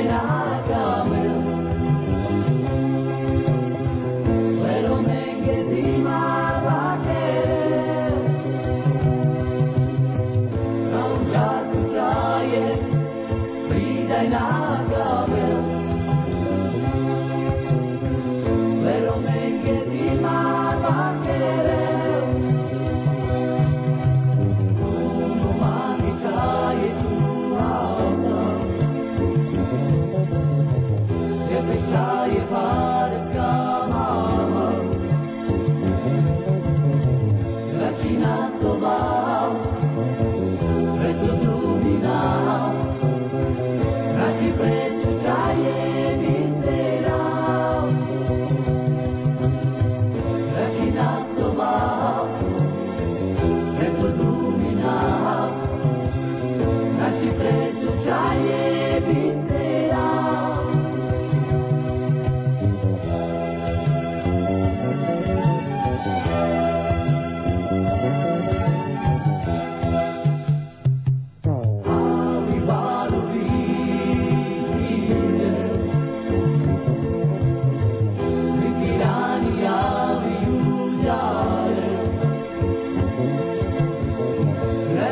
China. life.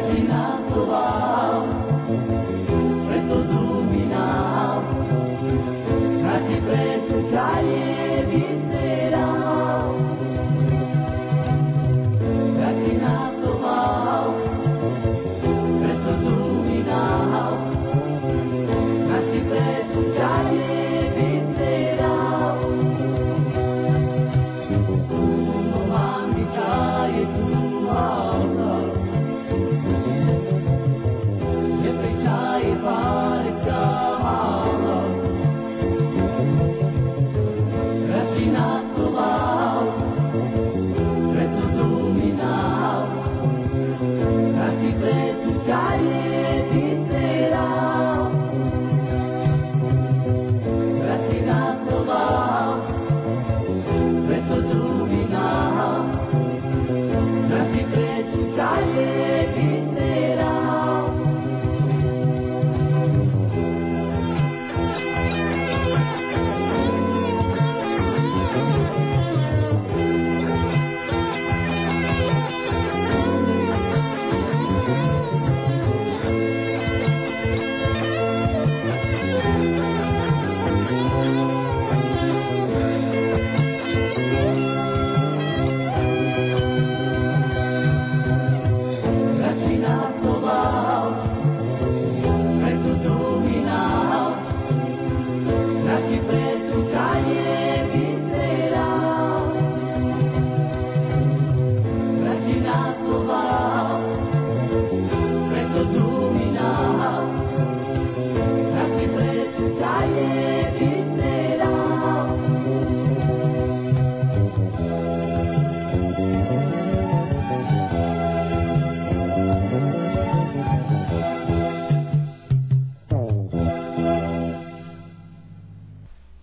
Retinato